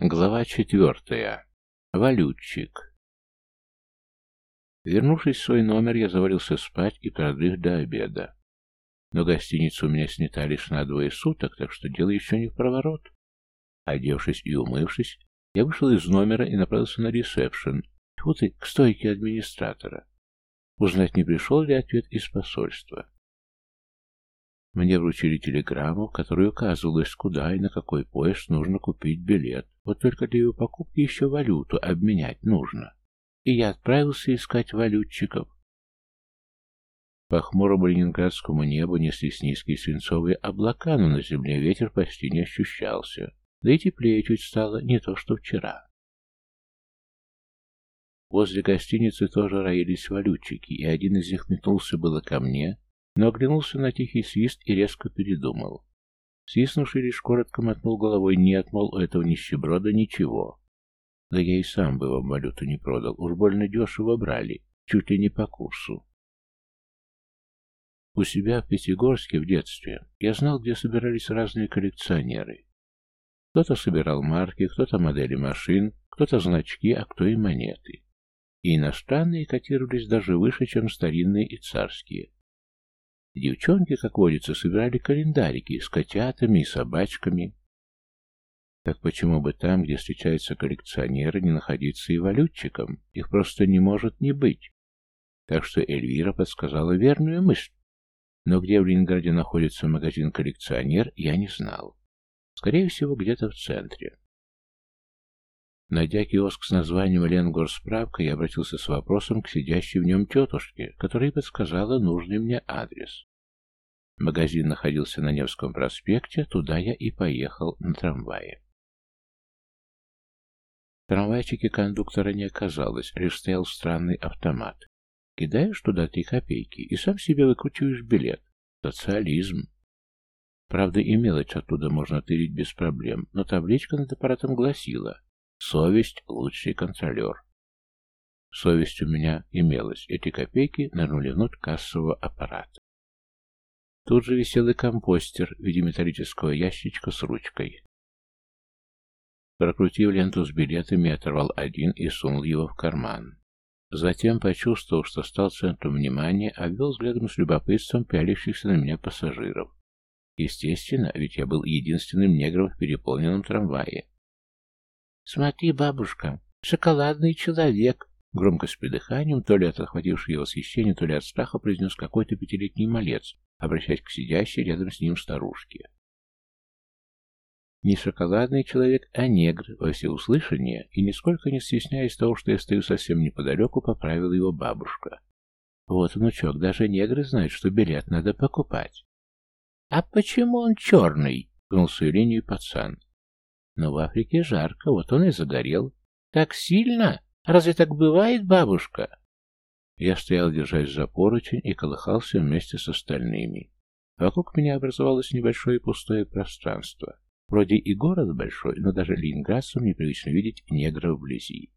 Глава четвертая. Валютчик. Вернувшись в свой номер, я завалился спать и продрых до обеда. Но гостиницу у меня снята лишь на двое суток, так что дело еще не в проворот. Одевшись и умывшись, я вышел из номера и направился на ресепшн, тьфу ты, к стойке администратора. Узнать, не пришел ли ответ из посольства. Мне вручили телеграмму, в которой указывалось, куда и на какой поезд нужно купить билет. Вот только для его покупки еще валюту обменять нужно. И я отправился искать валютчиков. По хмурому ленинградскому небу неслись низкие свинцовые облака, но на земле ветер почти не ощущался. Да и теплее чуть стало, не то что вчера. Возле гостиницы тоже роились валютчики, и один из них метнулся было ко мне, но оглянулся на тихий свист и резко передумал. Свистнувший лишь коротко мотнул головой «нет, мол, у этого нищеброда ничего». Да я и сам бы вам валюту не продал, уж больно дешево брали, чуть ли не по курсу. У себя в Пятигорске в детстве я знал, где собирались разные коллекционеры. Кто-то собирал марки, кто-то модели машин, кто-то значки, а кто и монеты. И иностранные котировались даже выше, чем старинные и царские. Девчонки, как водится, собирали календарики с котятами и собачками. Так почему бы там, где встречаются коллекционеры, не находиться и валютчиком? Их просто не может не быть. Так что Эльвира подсказала верную мысль. Но где в Ленинграде находится магазин-коллекционер, я не знал. Скорее всего, где-то в центре. Найдя киоск с названием «Ленгорсправка», я обратился с вопросом к сидящей в нем тетушке, которая подсказала нужный мне адрес. Магазин находился на Невском проспекте, туда я и поехал на трамвае. В трамвайчике кондуктора не оказалось, лишь стоял странный автомат. Кидаешь туда три копейки и сам себе выкручиваешь билет. Социализм. Правда, и мелочь оттуда можно тырить без проблем, но табличка над аппаратом гласила «Совесть – лучший контролер». Совесть у меня имелась. Эти копейки нырнули внутрь кассового аппарата. Тут же висел и компостер в виде металлического ящичка с ручкой. Прокрутив ленту с билетами, оторвал один и сунул его в карман. Затем, почувствовав, что стал центром внимания, обвел взглядом с любопытством пялящихся на меня пассажиров. Естественно, ведь я был единственным негром в переполненном трамвае. «Смотри, бабушка, шоколадный человек!» Громко с придыханием, то ли от отхватившего его восхищения, то ли от страха, произнес какой-то пятилетний малец, обращаясь к сидящей рядом с ним старушке. Не шоколадный человек, а негр во всеуслышание, и нисколько не стесняясь того, что я стою совсем неподалеку, поправила его бабушка. Вот, внучок, даже негры знают, что билет надо покупать. — А почему он черный? — гнул свою линию пацан. — Но в Африке жарко, вот он и загорел. — Так сильно? Разве так бывает, бабушка? Я стоял, держась за поручень, и колыхался вместе с остальными. Вокруг меня образовалось небольшое пустое пространство. Вроде и город большой, но даже ленинградцам непривычно видеть негров вблизи.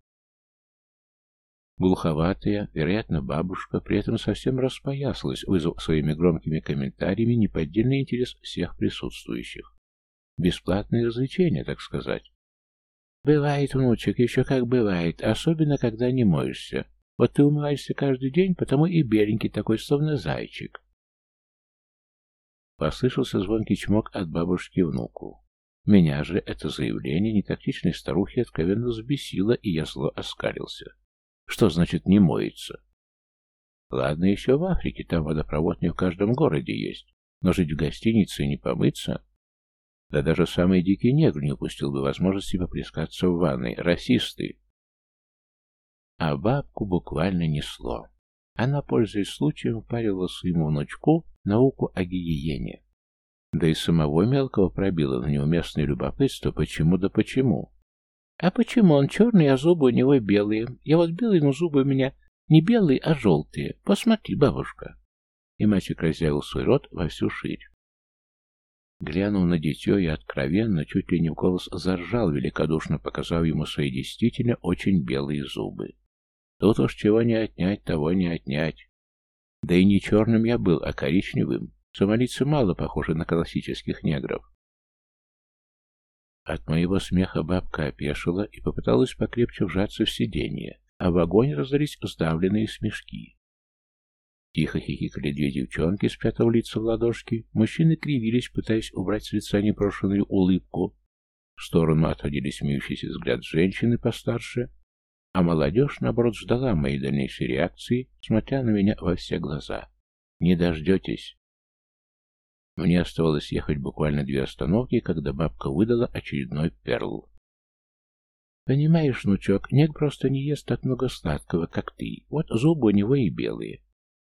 Глуховатая, вероятно, бабушка при этом совсем распоясалась, вызвав своими громкими комментариями неподдельный интерес всех присутствующих. Бесплатное развлечение, так сказать. Бывает, внучек, еще как бывает, особенно когда не моешься. Вот ты умываешься каждый день, потому и беленький такой, словно зайчик. Послышался звонкий чмок от бабушки внуку. Меня же это заявление нетактичной старухи откровенно взбесило, и я зло оскалился. Что значит «не моется»? Ладно, еще в Африке, там водопровод не в каждом городе есть, но жить в гостинице и не помыться... Да даже самый дикий негр не упустил бы возможности поплескаться в ванной. Расисты! А бабку буквально несло. Она, пользуясь случаем, парила своему внучку науку о гигиене. Да и самого мелкого пробило на неуместное любопытство, почему да почему. А почему он черный, а зубы у него белые? Я вот белый, но зубы у меня не белые, а желтые. Посмотри, бабушка. И мальчик разъявил свой рот во всю ширь. Глянув на дитё, я откровенно, чуть ли не в голос заржал, великодушно показав ему свои действительно очень белые зубы. Тут уж чего не отнять, того не отнять. Да и не черным я был, а коричневым. Сомалийцы мало похожи на классических негров. От моего смеха бабка опешила и попыталась покрепче вжаться в сиденье, а в огонь раздались сдавленные смешки. Тихо хихикали две девчонки, спрятав лица в ладошки. Мужчины кривились, пытаясь убрать с лица непрошенную улыбку. В сторону отходили смеющийся взгляд женщины постарше, а молодежь, наоборот, ждала моей дальнейшей реакции, смотря на меня во все глаза. «Не дождетесь!» Мне оставалось ехать буквально две остановки, когда бабка выдала очередной перл. «Понимаешь, внучок, Нег просто не ест так много сладкого, как ты. Вот зубы у него и белые.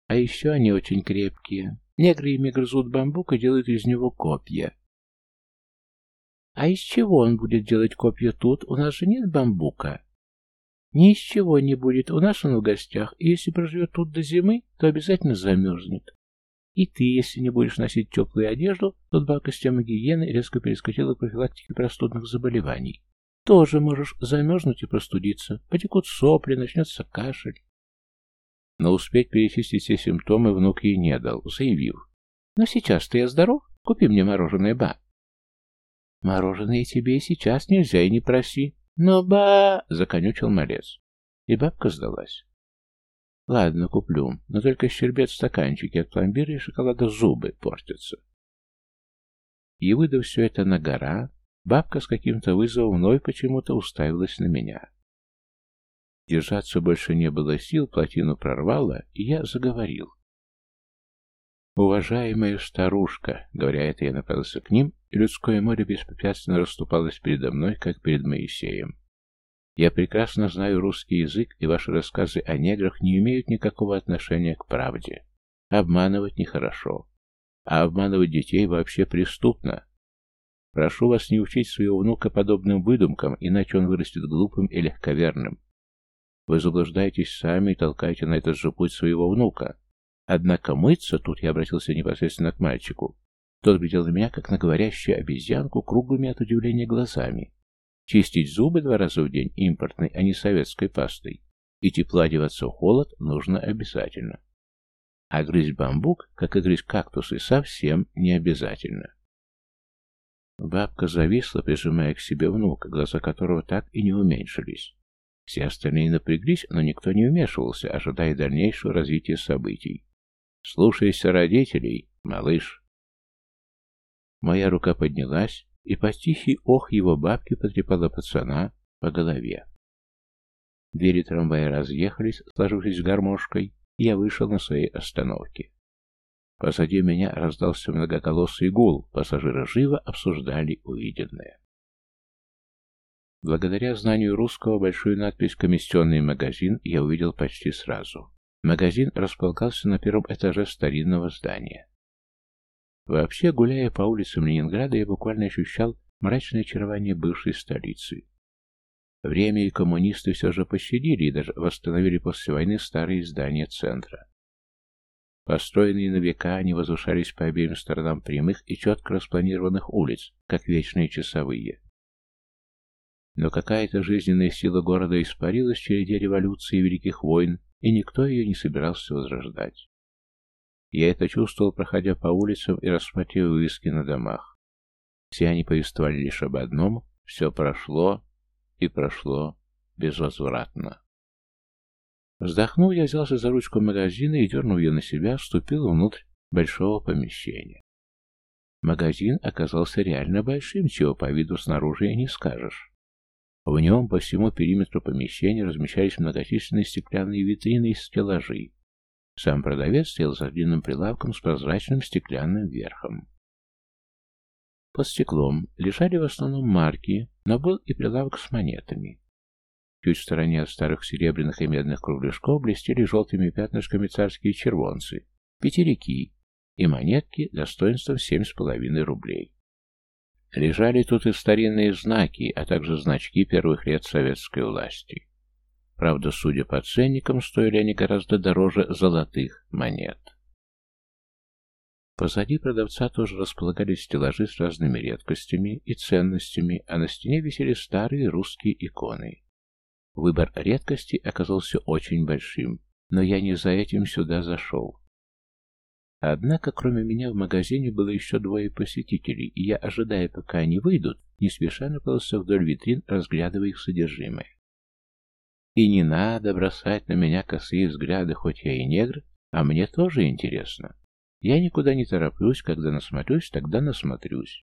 А еще они очень крепкие. Негры ими грызут бамбук и делают из него копья. А из чего он будет делать копья тут? У нас же нет бамбука. Ни из чего не будет. У нас он в гостях, и если проживет тут до зимы, то обязательно замерзнет. И ты, если не будешь носить теплую одежду, бабка с темой гигиены резко перескочила к профилактике простудных заболеваний. Тоже можешь замерзнуть и простудиться. Потекут сопли, начнется кашель. Но успеть перечислить все симптомы внук ей не дал, заявив. «Но сейчас-то я здоров. Купи мне мороженое, ба». «Мороженое тебе и сейчас нельзя, и не проси». «Но, ба...» — законючил малец. И бабка сдалась. «Ладно, куплю, но только щербет в стаканчике от пломбира и шоколада зубы портятся». И выдав все это на гора, бабка с каким-то вызовом вновь почему-то уставилась на меня. Держаться больше не было сил, плотину прорвало, и я заговорил. «Уважаемая старушка», — говоря это, я направился к ним, и людское море беспрепятственно расступалось передо мной, как перед Моисеем. «Я прекрасно знаю русский язык, и ваши рассказы о неграх не имеют никакого отношения к правде. Обманывать нехорошо. А обманывать детей вообще преступно. Прошу вас не учить своего внука подобным выдумкам, иначе он вырастет глупым и легковерным. Вы заблуждаетесь сами и толкаете на этот же путь своего внука. Однако мыться, тут я обратился непосредственно к мальчику, тот глядел на меня, как на говорящую обезьянку, круглыми от удивления глазами. Чистить зубы два раза в день импортной, а не советской пастой. И тепло одеваться в холод нужно обязательно. А грызть бамбук, как и грызть кактусы, совсем не обязательно. Бабка зависла, прижимая к себе внука, глаза которого так и не уменьшились. Все остальные напряглись, но никто не вмешивался, ожидая дальнейшего развития событий. «Слушайся родителей, малыш!» Моя рука поднялась, и по тихий ох его бабки потрепала пацана по голове. Двери трамвая разъехались, сложившись гармошкой, и я вышел на своей остановке. Позади меня раздался многоголосый гул, пассажиры живо обсуждали увиденное. Благодаря знанию русского большую надпись «Комиссионный магазин» я увидел почти сразу. Магазин располагался на первом этаже старинного здания. Вообще, гуляя по улицам Ленинграда, я буквально ощущал мрачное очарование бывшей столицы. Время и коммунисты все же пощадили и даже восстановили после войны старые здания центра. Построенные на века, они возвышались по обеим сторонам прямых и четко распланированных улиц, как вечные часовые. Но какая-то жизненная сила города испарилась в череде революции и великих войн, и никто ее не собирался возрождать. Я это чувствовал, проходя по улицам и рассматривая вывески на домах. Все они повествовали лишь об одном — все прошло и прошло безвозвратно. Вздохнув, я взялся за ручку магазина и, дернув ее на себя, вступил внутрь большого помещения. Магазин оказался реально большим, чего по виду снаружи и не скажешь. В нем по всему периметру помещения размещались многочисленные стеклянные витрины и стеллажи. Сам продавец стоял за длинным прилавком с прозрачным стеклянным верхом. Под стеклом лежали в основном марки, но был и прилавок с монетами. Чуть в стороне от старых серебряных и медных кругляшков блестели желтыми пятнышками царские червонцы, пятерики и монетки достоинством семь с половиной рублей. Лежали тут и старинные знаки, а также значки первых лет советской власти. Правда, судя по ценникам, стоили они гораздо дороже золотых монет. Позади продавца тоже располагались стеллажи с разными редкостями и ценностями, а на стене висели старые русские иконы. Выбор редкостей оказался очень большим, но я не за этим сюда зашел. Однако, кроме меня, в магазине было еще двое посетителей, и я, ожидая, пока они выйдут, не спеша направился вдоль витрин, разглядывая их содержимое. И не надо бросать на меня косые взгляды, хоть я и негр, а мне тоже интересно. Я никуда не тороплюсь, когда насмотрюсь, тогда насмотрюсь.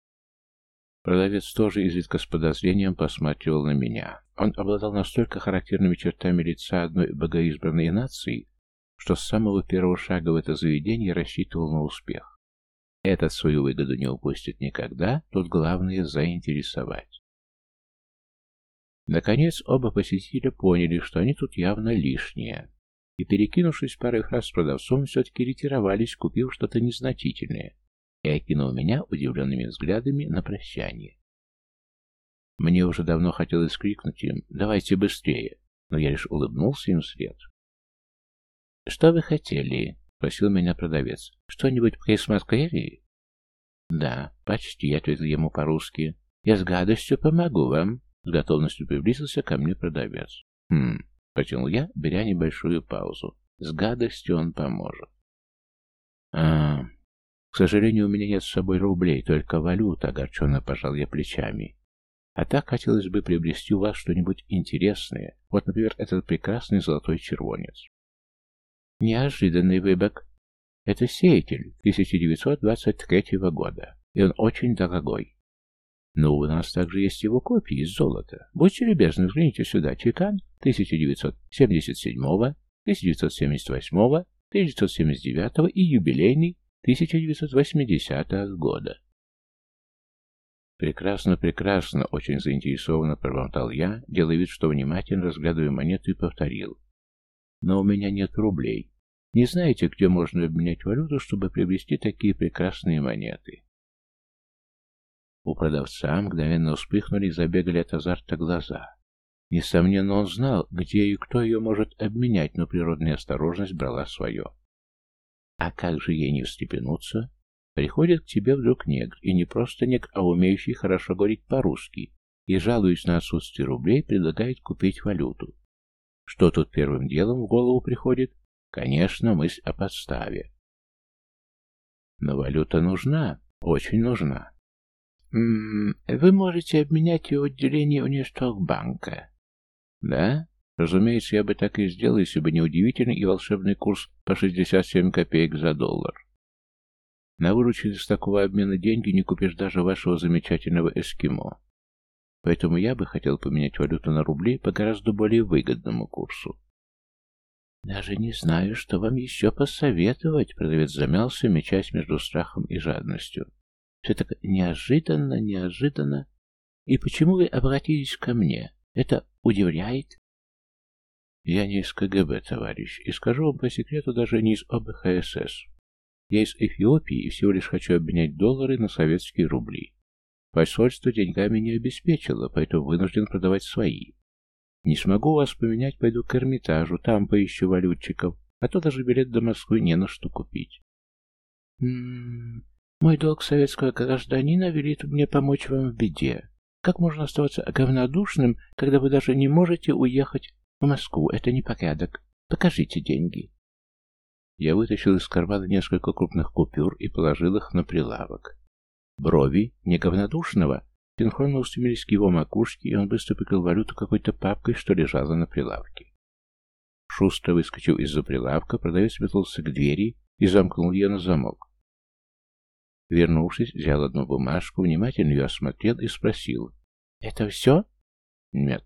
Продавец тоже изредка с подозрением посматривал на меня. Он обладал настолько характерными чертами лица одной богоизбранной нации, что с самого первого шага в это заведение рассчитывал на успех. Этот свою выгоду не упустит никогда, тут главное заинтересовать. Наконец, оба посетителя поняли, что они тут явно лишние, и, перекинувшись парой фраз с продавцом, все-таки ретировались, купив что-то незначительное, и окинул меня удивленными взглядами на прощание. Мне уже давно хотелось крикнуть им «давайте быстрее», но я лишь улыбнулся им вслед. «Что вы хотели?» — спросил меня продавец. «Что-нибудь по Кейсмасквери?» «Да, почти», — ответил ему по-русски. «Я с гадостью помогу вам», — с готовностью приблизился ко мне продавец. «Хм», — протянул я, беря небольшую паузу. «С гадостью он поможет». «А, к сожалению, у меня нет с собой рублей, только валюта», — огорченно пожал я плечами. «А так хотелось бы приобрести у вас что-нибудь интересное. Вот, например, этот прекрасный золотой червонец». Неожиданный выбок. Это сеятель 1923 года, и он очень дорогой. Но у нас также есть его копии из золота. Будьте любезны, взгляните сюда. Чекан 1977, 1978, 1979 и юбилейный 1980 года. Прекрасно, прекрасно, очень заинтересованно пробормотал я, делая вид, что внимательно разглядываю монету и повторил. Но у меня нет рублей. Не знаете, где можно обменять валюту, чтобы приобрести такие прекрасные монеты? У продавца мгновенно вспыхнули и забегали от азарта глаза. Несомненно, он знал, где и кто ее может обменять, но природная осторожность брала свое. А как же ей не встрепенуться? Приходит к тебе вдруг негр, и не просто негр, а умеющий хорошо говорить по-русски, и, жалуясь на отсутствие рублей, предлагает купить валюту. Что тут первым делом в голову приходит? Конечно, мысль о подставе. Но валюта нужна, очень нужна. М -м, вы можете обменять ее в отделении Уништокбанка. Да? Разумеется, я бы так и сделал, если бы не удивительный и волшебный курс по 67 копеек за доллар. На вырученные с такого обмена деньги не купишь даже вашего замечательного эскимо. Поэтому я бы хотел поменять валюту на рубли по гораздо более выгодному курсу. Даже не знаю, что вам еще посоветовать, продавец замялся, мечась между страхом и жадностью. Все так неожиданно, неожиданно. И почему вы обратились ко мне? Это удивляет? Я не из КГБ, товарищ, и скажу вам по секрету, даже не из ОБХСС. Я из Эфиопии и всего лишь хочу обменять доллары на советские рубли. Посольство деньгами не обеспечило, поэтому вынужден продавать свои. Не смогу вас поменять, пойду к Эрмитажу, там поищу валютчиков, а то даже билет до Москвы не на что купить. М м-м, мой долг советского гражданина велит мне помочь вам в беде. Как можно оставаться говнодушным, когда вы даже не можете уехать в Москву? Это не порядок. Покажите деньги. Я вытащил из кармана несколько крупных купюр и положил их на прилавок. Брови, не говнодушного, синхронно устремились к его макушке, и он быстро прикрыл валюту какой-то папкой, что лежало на прилавке. Шустро выскочив из-за прилавка, продавец метнулся к двери и замкнул ее на замок. Вернувшись, взял одну бумажку, внимательно ее осмотрел и спросил. «Это все?» «Нет».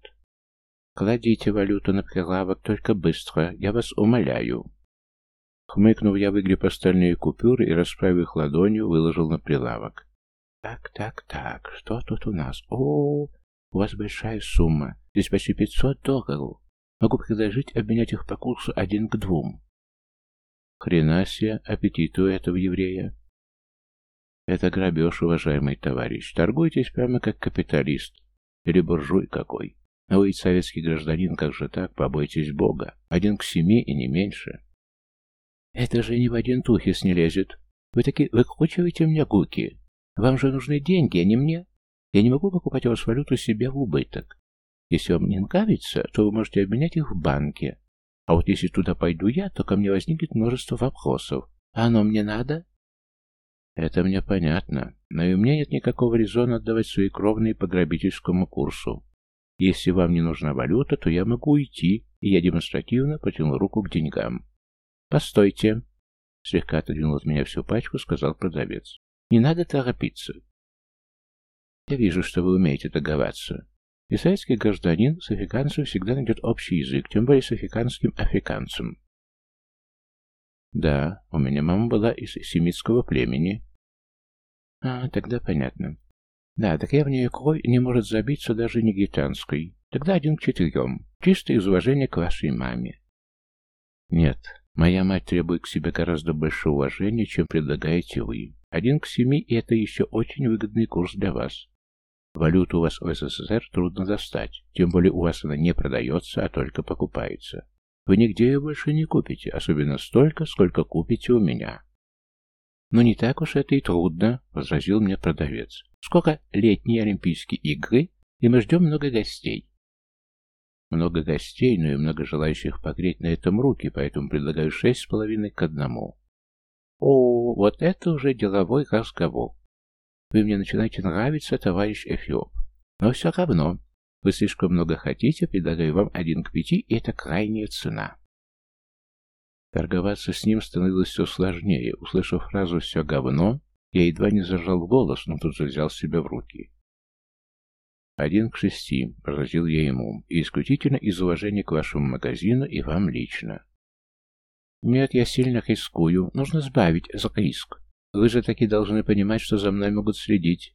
«Кладите валюту на прилавок, только быстро, я вас умоляю». Хмыкнув, я выгреб остальные купюры и, расправив их ладонью, выложил на прилавок. Так, так, так, что тут у нас? О, у вас большая сумма. Здесь почти пятьсот долларов. Могу предложить обменять их по курсу один к двум. Хрена себе, аппетит у этого еврея. Это грабеж, уважаемый товарищ. Торгуйтесь прямо как капиталист. Или буржуй какой. А вы ведь советский гражданин, как же так, побойтесь Бога. Один к семи и не меньше. Это же ни в один тухис не лезет. Вы таки выкручиваете мне гуки. Вам же нужны деньги, а не мне. Я не могу покупать у вас валюту себе в убыток. Если вам не нравится, то вы можете обменять их в банке. А вот если туда пойду я, то ко мне возникнет множество вопросов. А оно мне надо? Это мне понятно, но и мне нет никакого резона отдавать свои кровные по грабительскому курсу. Если вам не нужна валюта, то я могу уйти, и я демонстративно потянул руку к деньгам. «Постойте!» Слегка отодвинул от меня всю пачку, сказал продавец. «Не надо торопиться. Я вижу, что вы умеете торговаться. И советский гражданин с африканцем всегда найдет общий язык, тем более с африканским африканцем. Да, у меня мама была из семитского племени. А, тогда понятно. Да, так я в нее кровь не может забиться даже негритянской. Тогда один к четырем. Чисто из уважения к вашей маме. Нет, моя мать требует к себе гораздо больше уважения, чем предлагаете вы. Один к семи, и это еще очень выгодный курс для вас. Валюту у вас в СССР трудно достать, тем более у вас она не продается, а только покупается. Вы нигде ее больше не купите, особенно столько, сколько купите у меня. «Но не так уж это и трудно», — возразил мне продавец. «Сколько летние Олимпийские игры, и мы ждем много гостей». «Много гостей, но и много желающих погреть на этом руки, поэтому предлагаю шесть с половиной к одному». «О, вот это уже деловой разговор. Вы мне начинаете нравиться, товарищ Эфиоп. Но все равно, вы слишком много хотите, предлагаю вам один к пяти, и это крайняя цена. Торговаться с ним становилось все сложнее. Услышав фразу «все говно», я едва не зажал голос, но тут же взял себя в руки. «Один к шести», — поразил я ему, — «и исключительно из уважения к вашему магазину и вам лично». «Нет, я сильно рискую. Нужно сбавить за риск. Вы же таки должны понимать, что за мной могут следить.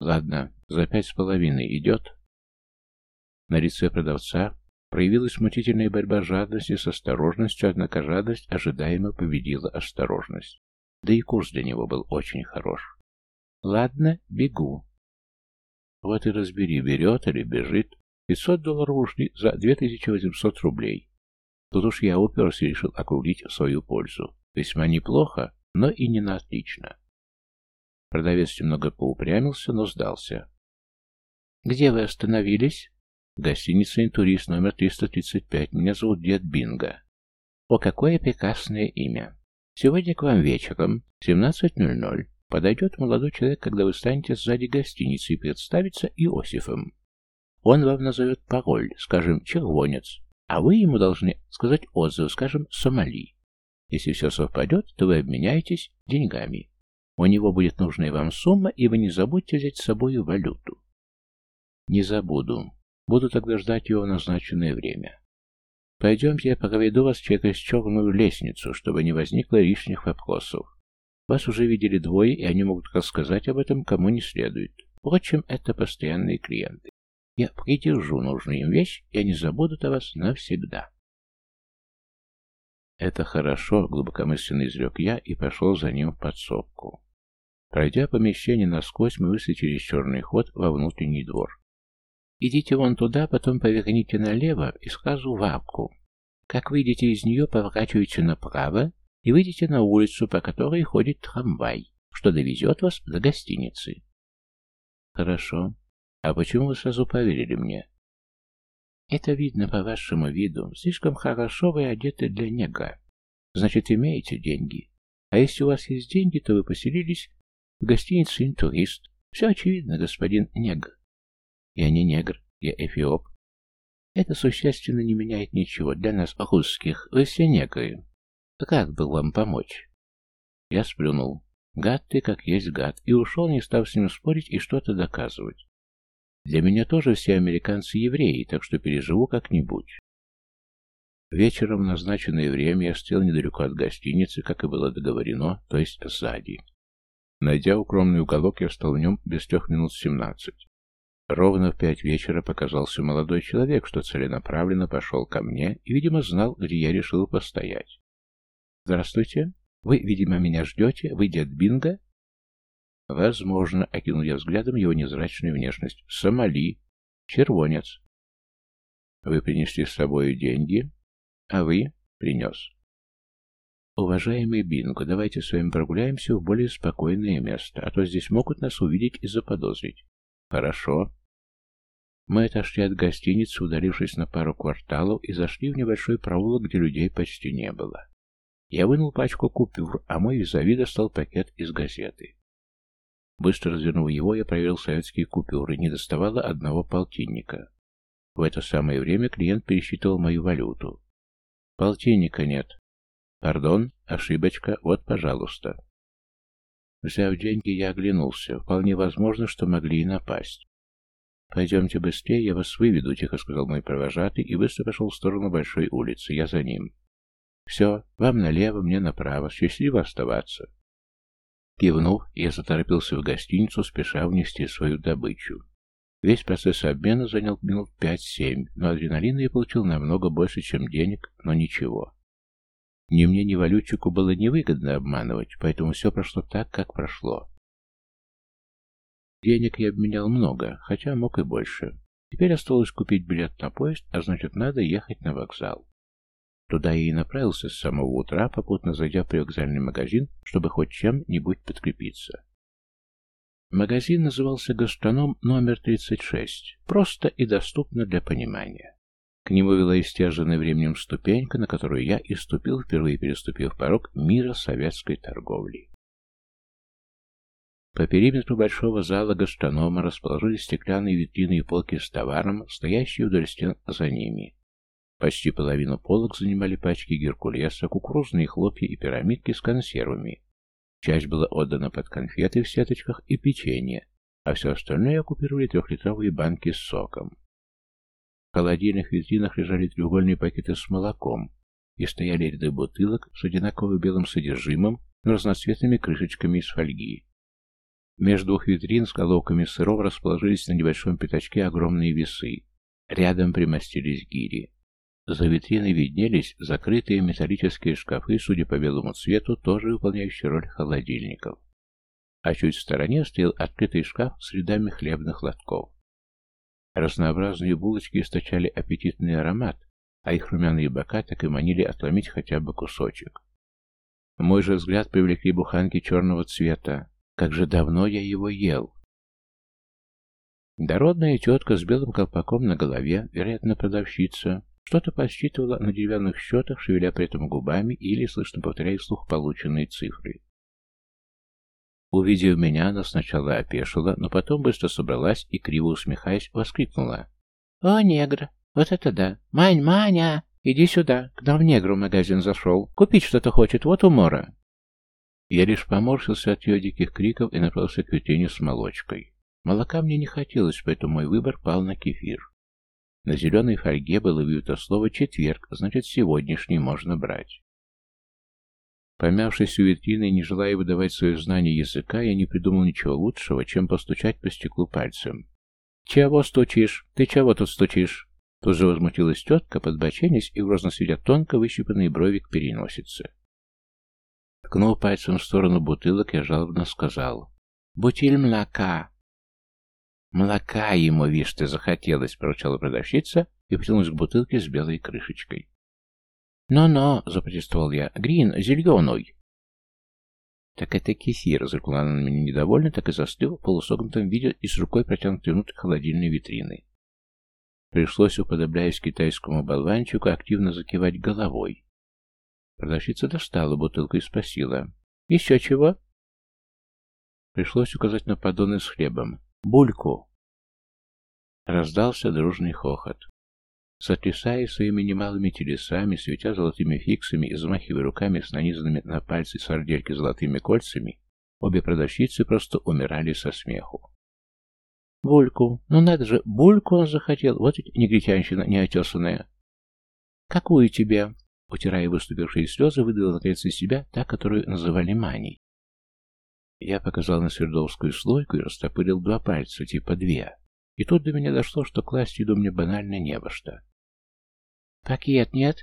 Ладно, за пять с половиной идет. На лице продавца проявилась мучительная борьба жадности с осторожностью, однако жадность ожидаемо победила осторожность. Да и курс для него был очень хорош. Ладно, бегу. Вот и разбери, берет или бежит. 500 долларов ушли за 2800 рублей. Тут уж я уперся и решил округлить в свою пользу. Весьма неплохо, но и не на отлично. Продавец немного поупрямился, но сдался. «Где вы остановились?» «Гостиница «Интурист», номер 335. Меня зовут Дед Бинго». «О, какое прекрасное имя! Сегодня к вам вечером, 17.00, подойдет молодой человек, когда вы станете сзади гостиницы и представится Иосифом. Он вам назовет пароль, скажем, «Червонец», а вы ему должны сказать отзыв, скажем, «Сомали». Если все совпадет, то вы обменяетесь деньгами. У него будет нужная вам сумма, и вы не забудьте взять с собой валюту. Не забуду. Буду тогда ждать его в назначенное время. Пойдемте, я поведу вас через черную лестницу, чтобы не возникло лишних вопросов. Вас уже видели двое, и они могут рассказать об этом кому не следует. Впрочем, это постоянные клиенты. Я придержу нужную им вещь, и они забудут о вас навсегда. «Это хорошо», — глубокомысленно изрек я и пошел за ним в подсобку. Пройдя помещение насквозь, мы вышли через черный ход во внутренний двор. «Идите вон туда, потом поверните налево и сразу в арку. Как выйдете из нее, поворачивайте направо и выйдете на улицу, по которой ходит трамвай, что довезет вас до гостиницы». «Хорошо. А почему вы сразу поверили мне?» Это видно по вашему виду. Слишком хорошо вы одеты для нега. Значит, имеете деньги. А если у вас есть деньги, то вы поселились в гостинице «Интурист». Все очевидно, господин нег. Я не негр, я эфиоп. Это существенно не меняет ничего для нас, русских. Вы все негры. Как бы вам помочь? Я сплюнул. Гад ты, как есть гад, и ушел, не став с ним спорить и что-то доказывать. Для меня тоже все американцы евреи, так что переживу как-нибудь. Вечером в назначенное время я стоял недалеко от гостиницы, как и было договорено, то есть сзади. Найдя укромный уголок, я встал в нем без трех минут семнадцать. Ровно в пять вечера показался молодой человек, что целенаправленно пошел ко мне и, видимо, знал, где я решил постоять. «Здравствуйте. Вы, видимо, меня ждете? Вы дед Бинго?» Возможно, окинул я взглядом его незрачную внешность. Сомали. Червонец. Вы принесли с собой деньги? А вы? Принес. Уважаемый Бинго, давайте с вами прогуляемся в более спокойное место, а то здесь могут нас увидеть и заподозрить. Хорошо. Мы отошли от гостиницы, удалившись на пару кварталов, и зашли в небольшой проулок, где людей почти не было. Я вынул пачку купюр, а мой визави достал пакет из газеты. Быстро развернув его, я проверил советские купюры, не доставало одного полтинника. В это самое время клиент пересчитывал мою валюту. Полтинника нет. Пардон, ошибочка, вот, пожалуйста. Взяв деньги, я оглянулся. Вполне возможно, что могли и напасть. «Пойдемте быстрее, я вас выведу», — тихо сказал мой провожатый и быстро пошел в сторону большой улицы. Я за ним. «Все, вам налево, мне направо. Счастливо оставаться». Кивнув, я заторопился в гостиницу, спеша внести свою добычу. Весь процесс обмена занял минут пять-семь, но адреналина я получил намного больше, чем денег, но ничего. Ни мне, ни валютчику было невыгодно обманывать, поэтому все прошло так, как прошло. Денег я обменял много, хотя мог и больше. Теперь осталось купить билет на поезд, а значит, надо ехать на вокзал. Туда я и направился с самого утра, попутно зайдя в привокзальный магазин, чтобы хоть чем-нибудь подкрепиться. Магазин назывался «Гастроном номер 36», просто и доступно для понимания. К нему вела истяженная временем ступенька, на которую я и ступил, впервые переступив порог мира советской торговли. По периметру большого зала гастронома расположились стеклянные витрины и полки с товаром, стоящие вдоль стен за ними. Почти половину полок занимали пачки геркулеса, кукурузные хлопья и пирамидки с консервами. Часть была отдана под конфеты в сеточках и печенье, а все остальное оккупировали трехлитровые банки с соком. В холодильных витринах лежали треугольные пакеты с молоком и стояли ряды бутылок с одинаково белым содержимым, но разноцветными крышечками из фольги. Между двух витрин с головками сыров расположились на небольшом пятачке огромные весы. Рядом примостились гири. За витриной виднелись закрытые металлические шкафы, судя по белому цвету, тоже выполняющие роль холодильников. А чуть в стороне стоял открытый шкаф с рядами хлебных лотков. Разнообразные булочки источали аппетитный аромат, а их румяные бока так и манили отломить хотя бы кусочек. Мой же взгляд привлекли буханки черного цвета. Как же давно я его ел! Дородная тетка с белым колпаком на голове, вероятно, продавщица, что-то подсчитывала на деревянных счетах, шевеля при этом губами или, слышно повторяя вслух полученные цифры. Увидев меня, она сначала опешила, но потом быстро собралась и, криво усмехаясь, воскликнула. «О, негр! Вот это да! Мань, Маня! Иди сюда! К нам негру в магазин зашел. Купить что-то хочет, вот умора!» Я лишь поморщился от ее диких криков и направился к витрине с молочкой. Молока мне не хотелось, поэтому мой выбор пал на кефир. На зеленой фольге было вьюто слово «четверг», значит, сегодняшний можно брать. Помявшись у витрины не желая выдавать свое знание языка, я не придумал ничего лучшего, чем постучать по стеклу пальцем. «Чего стучишь? Ты чего тут стучишь?» Тут же возмутилась тетка, подбоченясь и грозно сведя тонко выщипанный бровик переносицы. Ткнув пальцем в сторону бутылок, я жалобно сказал. «Бутиль молока!» «Молока ему, вишь ты, захотелось», — проворчала продавщица и потянулась к бутылке с белой крышечкой. «Но-но», — запротестовал я, — «грин, зеленый». «Так это кефир», — зыркнула она на меня недовольно, так и застыл в полусогнутом виде и с рукой протянутой внутрь холодильной витрины. Пришлось, уподобляясь китайскому болванчику, активно закивать головой. Продавщица достала бутылку и спросила. «Еще чего?» Пришлось указать на поддоны с хлебом. Бульку!» Раздался дружный хохот. Сотрясая своими немалыми телесами, светя золотыми фиксами и взмахивая руками с нанизанными на пальцы сардельки золотыми кольцами, обе продавщицы просто умирали со смеху. «Бульку! Ну надо же, бульку он захотел! Вот ведь негритянщина неотесанная!» «Какую тебе?» Утирая выступившие слезы, выдала наконец из себя та, которую называли Маней. Я показал на свердловскую слойку и растопырил два пальца, типа две. И тут до меня дошло, что класть еду мне банально не во что. «Пакет нет?»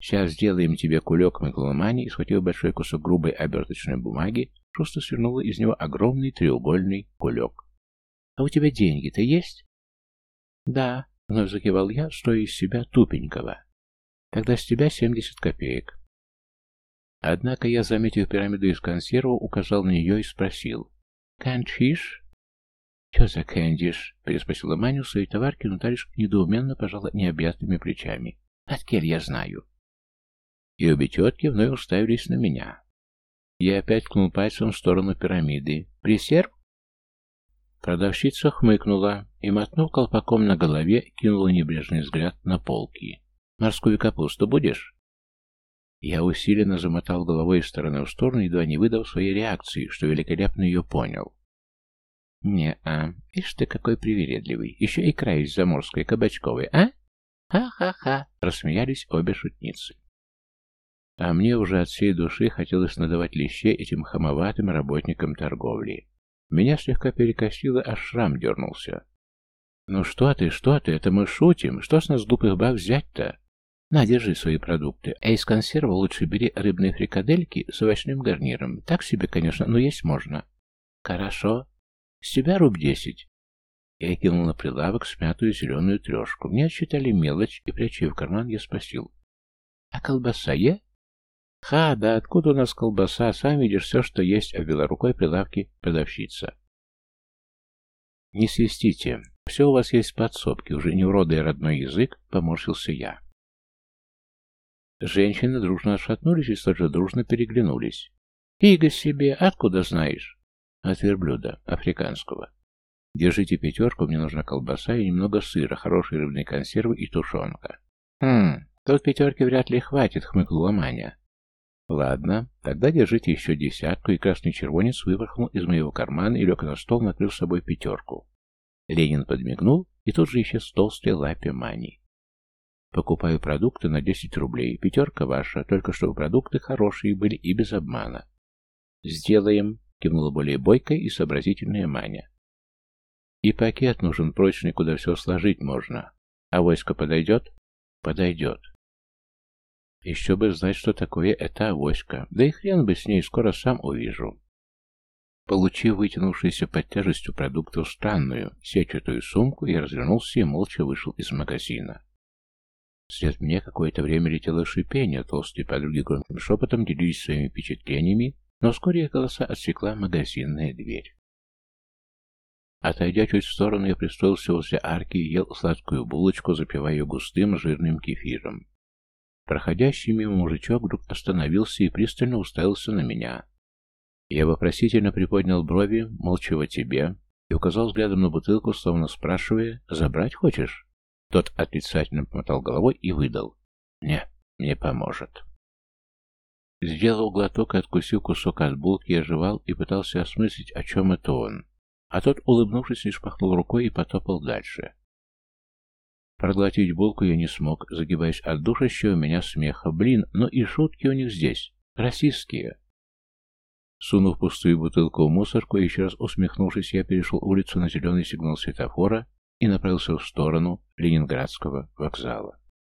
«Сейчас сделаем тебе кулек Макломани», и, схватив большой кусок грубой оберточной бумаги, просто свернула из него огромный треугольный кулек. «А у тебя деньги-то есть?» «Да», — вновь закивал я, стоя из себя тупенького. «Тогда с тебя семьдесят копеек». Однако я, заметив пирамиду из консервов, указал на нее и спросил. «Канчиш?» «Че за кэндиш?» — переспросила Маню своей товарки, но та лишь недоуменно пожала необъятными плечами. «Откель я знаю». И обе тетки вновь уставились на меня. Я опять ткнул пальцем в сторону пирамиды. «Присерв?» Продавщица хмыкнула и, мотнув колпаком на голове, кинула небрежный взгляд на полки. «Морскую капусту будешь?» Я усиленно замотал головой из стороны в сторону, едва не выдав своей реакции, что великолепно ее понял. «Не-а, ишь ты какой привередливый, еще и край заморской кабачковой, а?» «Ха-ха-ха!» — рассмеялись обе шутницы. А мне уже от всей души хотелось надавать лещей этим хамоватым работникам торговли. Меня слегка перекосило, аж шрам дернулся. «Ну что ты, что ты, это мы шутим. Что с нас глупых баб взять-то? На, держи свои продукты. А из консерва лучше бери рыбные фрикадельки с овощным гарниром. Так себе, конечно, но есть можно». «Хорошо. С тебя руб десять». Я кинул на прилавок смятую зеленую трешку. Мне отсчитали мелочь, и, пряча в карман, я спросил. «А колбаса е?» «Ха, да откуда у нас колбаса? Сам видишь все, что есть, обвела рукой прилавки продавщица». «Не свистите. Все у вас есть в подсобке. Уже не уродая родной язык», — поморщился я. Женщины дружно отшатнулись и столь же дружно переглянулись. «Фига себе! Откуда знаешь?» «От верблюда, африканского. Держите пятерку, мне нужна колбаса и немного сыра, хорошие рыбные консервы и тушенка». «Хм, тут пятерки вряд ли хватит», — хмыкнула Маня. Ладно, тогда держите еще десятку, и красный червонец выпорхнул из моего кармана и лег на стол, накрыв собой пятерку. Ленин подмигнул, и тут же исчез толстой лапе мани. Покупаю продукты на 10 рублей. Пятерка ваша, только чтобы продукты хорошие были и без обмана. Сделаем, кивнула более бойкая и сообразительная Маня. И пакет нужен прочный, куда все сложить можно. А войско подойдет? Подойдет. Еще бы знать, что такое эта авоська. Да и хрен бы с ней, скоро сам увижу. Получив вытянувшуюся под тяжестью продуктов странную, сетчатую сумку, я развернулся и молча вышел из магазина. Вслед мне какое-то время летело шипение, толстые подруги громким шепотом делились своими впечатлениями, но вскоре их голоса отсекла магазинная дверь. Отойдя чуть в сторону, я пристроился возле арки и ел сладкую булочку, запивая ее густым жирным кефиром. Проходящий мимо мужичок вдруг остановился и пристально уставился на меня. Я вопросительно приподнял брови, молча тебе, и указал взглядом на бутылку, словно спрашивая, «Забрать хочешь?» Тот отрицательно помотал головой и выдал. «Не, не поможет». Сделал глоток и откусил кусок от булки, я жевал и пытался осмыслить, о чем это он. А тот, улыбнувшись, лишь пахнул рукой и потопал дальше. Проглотить булку я не смог, загибаясь от душащего меня смеха. Блин, но и шутки у них здесь. Расистские. Сунув пустую бутылку в мусорку, еще раз усмехнувшись, я перешел улицу на зеленый сигнал светофора и направился в сторону Ленинградского вокзала.